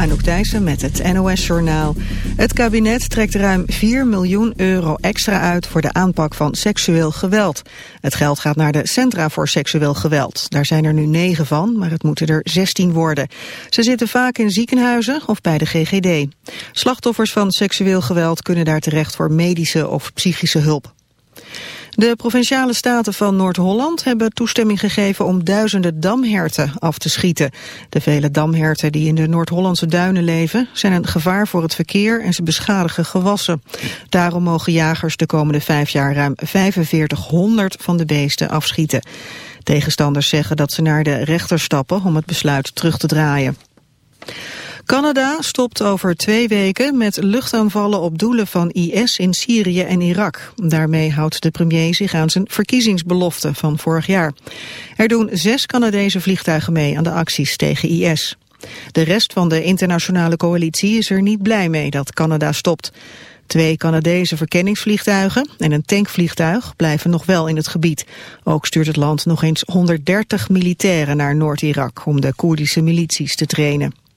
Anouk Thijssen met het NOS-journaal. Het kabinet trekt ruim 4 miljoen euro extra uit voor de aanpak van seksueel geweld. Het geld gaat naar de Centra voor Seksueel Geweld. Daar zijn er nu 9 van, maar het moeten er 16 worden. Ze zitten vaak in ziekenhuizen of bij de GGD. Slachtoffers van seksueel geweld kunnen daar terecht voor medische of psychische hulp. De provinciale staten van Noord-Holland hebben toestemming gegeven om duizenden damherten af te schieten. De vele damherten die in de Noord-Hollandse duinen leven zijn een gevaar voor het verkeer en ze beschadigen gewassen. Daarom mogen jagers de komende vijf jaar ruim 4500 van de beesten afschieten. Tegenstanders zeggen dat ze naar de rechter stappen om het besluit terug te draaien. Canada stopt over twee weken met luchtaanvallen op doelen van IS in Syrië en Irak. Daarmee houdt de premier zich aan zijn verkiezingsbelofte van vorig jaar. Er doen zes Canadese vliegtuigen mee aan de acties tegen IS. De rest van de internationale coalitie is er niet blij mee dat Canada stopt. Twee Canadese verkenningsvliegtuigen en een tankvliegtuig blijven nog wel in het gebied. Ook stuurt het land nog eens 130 militairen naar Noord-Irak om de Koerdische milities te trainen.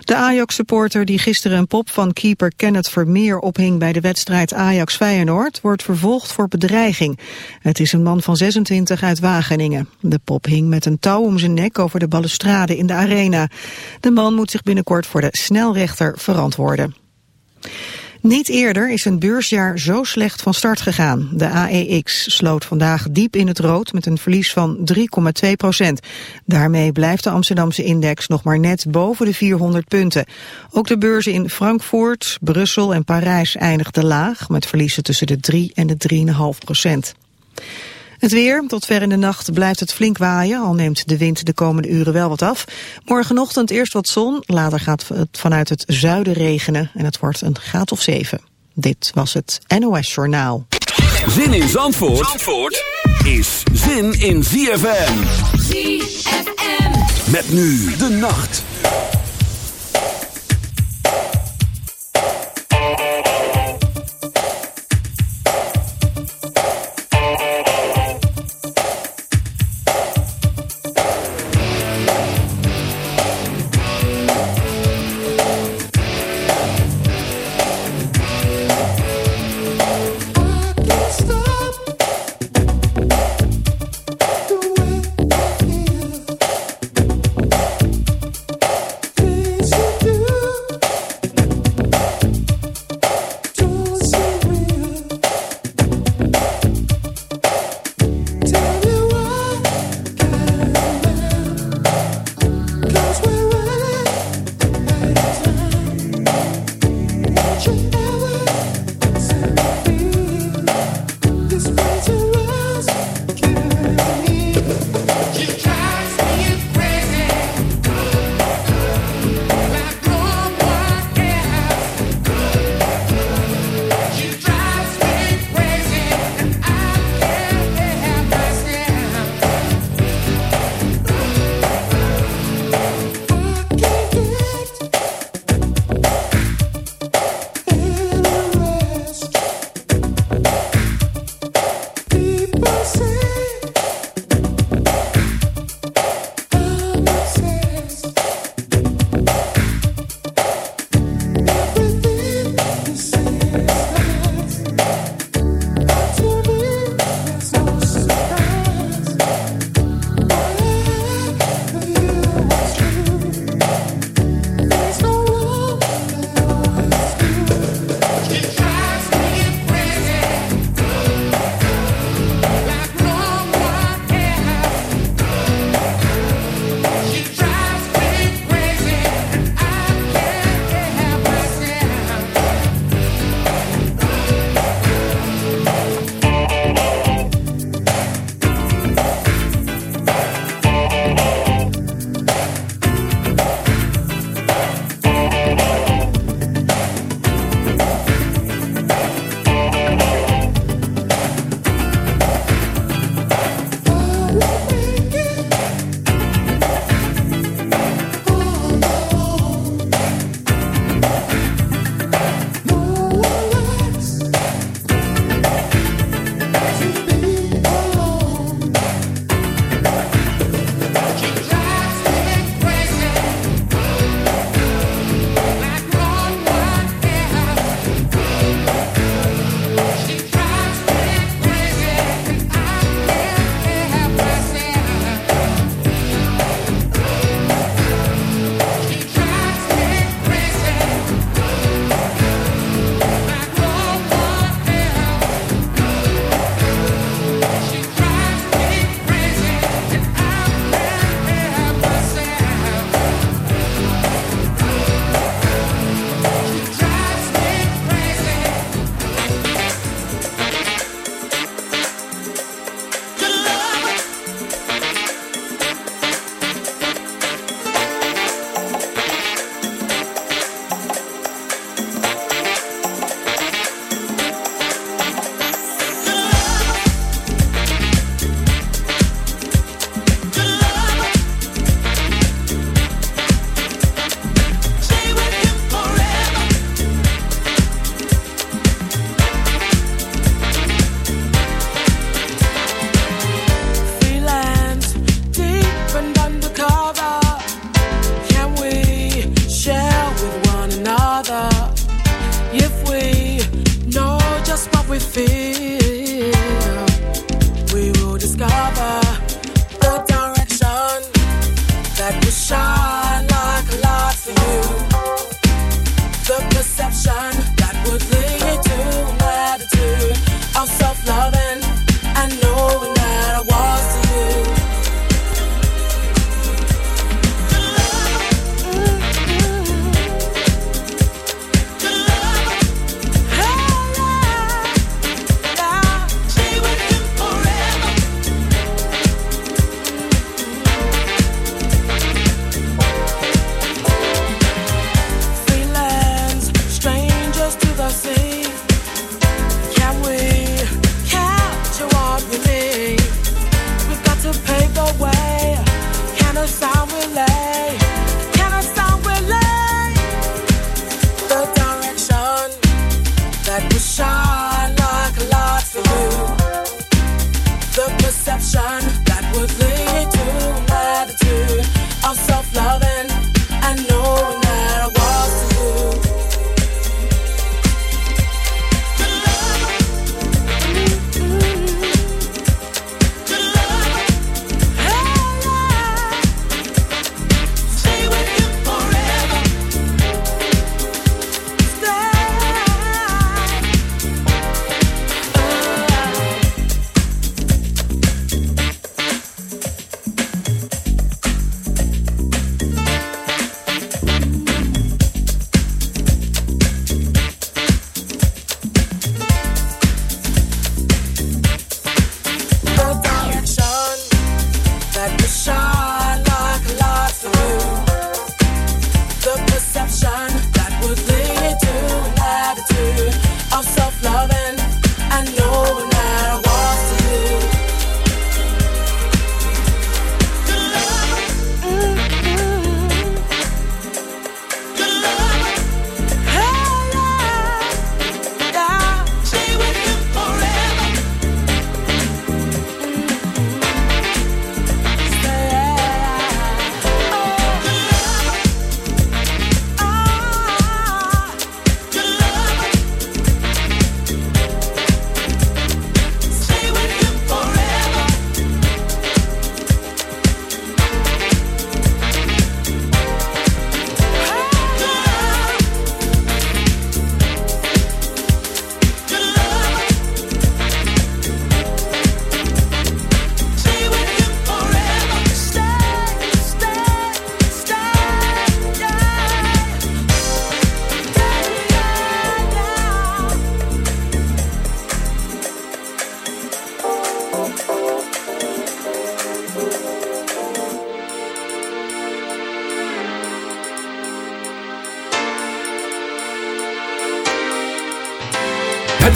De Ajax-supporter die gisteren een pop van keeper Kenneth Vermeer ophing bij de wedstrijd Ajax-Feyenoord wordt vervolgd voor bedreiging. Het is een man van 26 uit Wageningen. De pop hing met een touw om zijn nek over de balustrade in de arena. De man moet zich binnenkort voor de snelrechter verantwoorden. Niet eerder is een beursjaar zo slecht van start gegaan. De AEX sloot vandaag diep in het rood met een verlies van 3,2 procent. Daarmee blijft de Amsterdamse index nog maar net boven de 400 punten. Ook de beurzen in Frankfurt, Brussel en Parijs eindigden laag... met verliezen tussen de 3 en de 3,5 procent. Het weer, tot ver in de nacht blijft het flink waaien, al neemt de wind de komende uren wel wat af. Morgenochtend eerst wat zon, later gaat het vanuit het zuiden regenen en het wordt een graad of zeven. Dit was het NOS Journaal. Zin in Zandvoort, Zandvoort is zin in ZFM. ZFM. Met nu de nacht.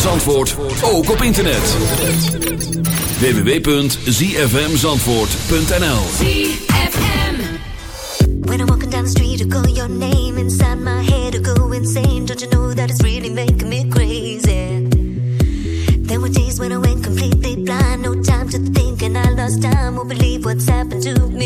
Zandvoort ook op internet. www.zfmzandvoort.nl When I'm walking down the street, I call your name inside my head, I go insane. Don't you know that it's really making me crazy? There were days when I went completely blind, no time to think, and I lost time. Won't believe what's happened to me.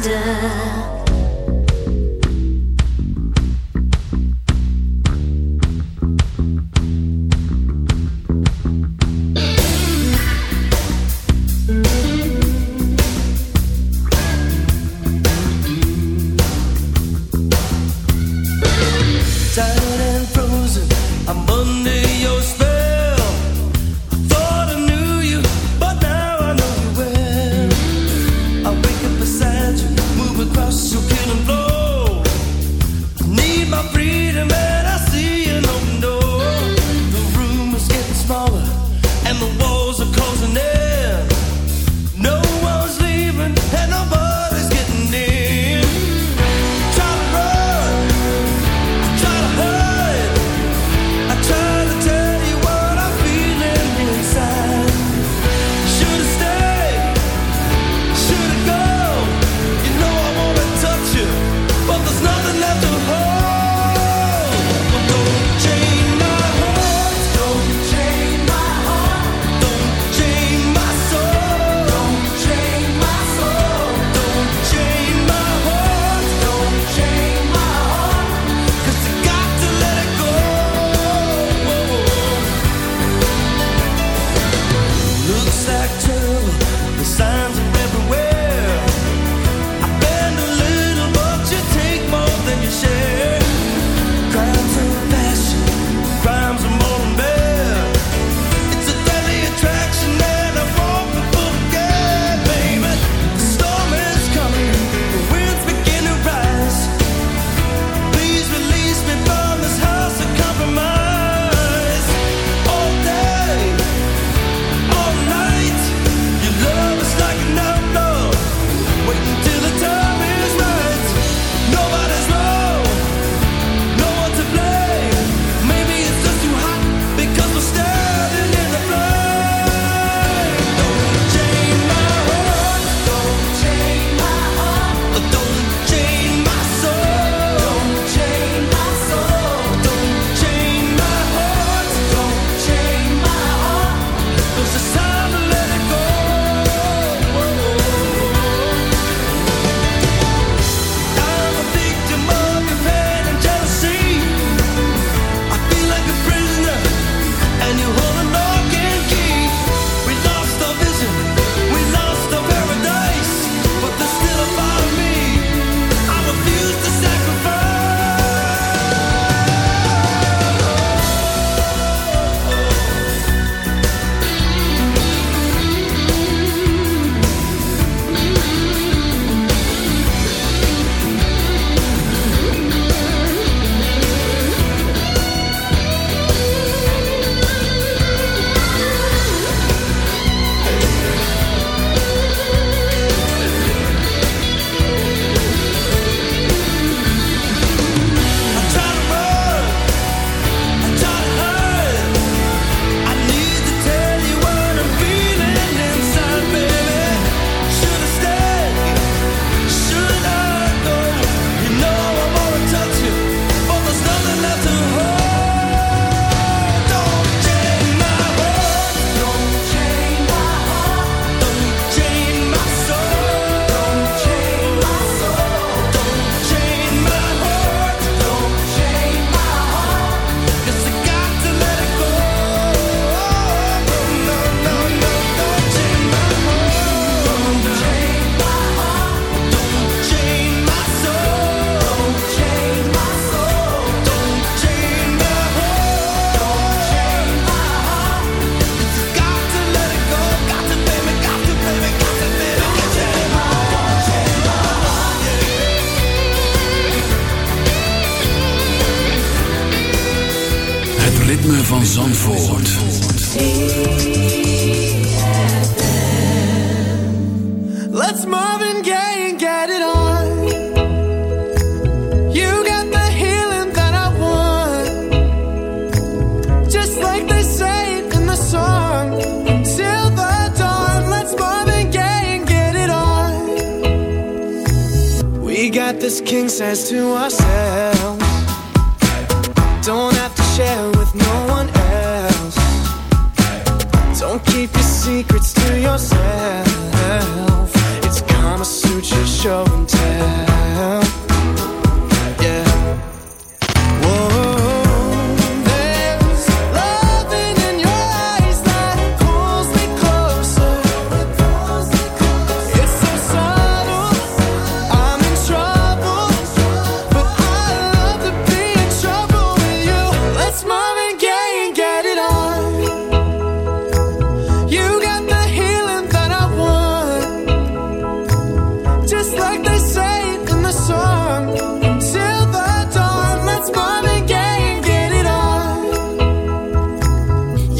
的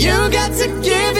You got to give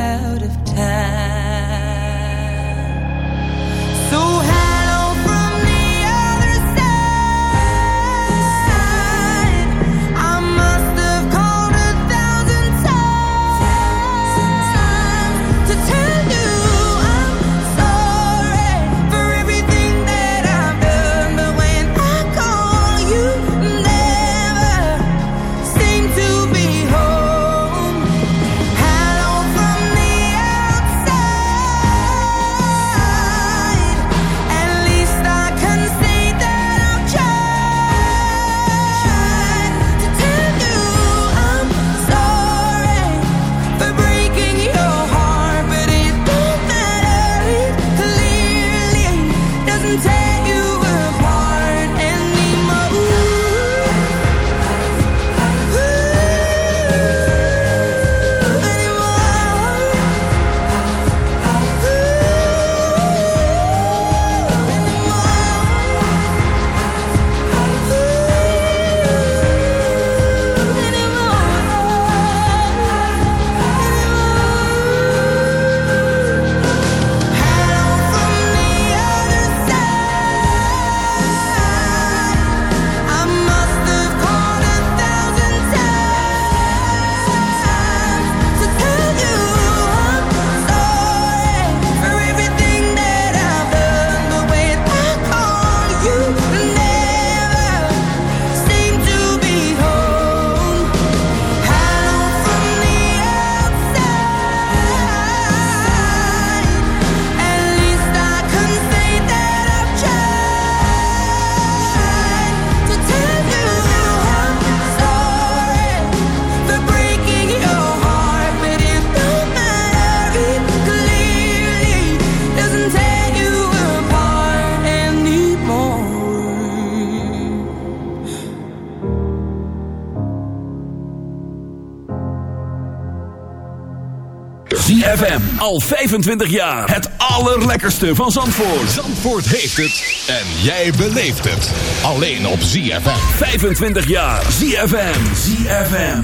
Al 25 jaar. Het allerlekkerste van Zandvoort. Zandvoort heeft het. En jij beleeft het. Alleen op ZFM. 25 jaar. ZFM. ZFM.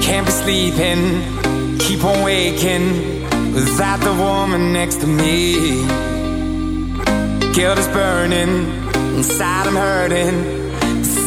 Can't be sleeping. Keep on waking. Without the woman next to me. Guilt is burning. Inside I'm hurting.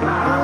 Bye.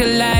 collide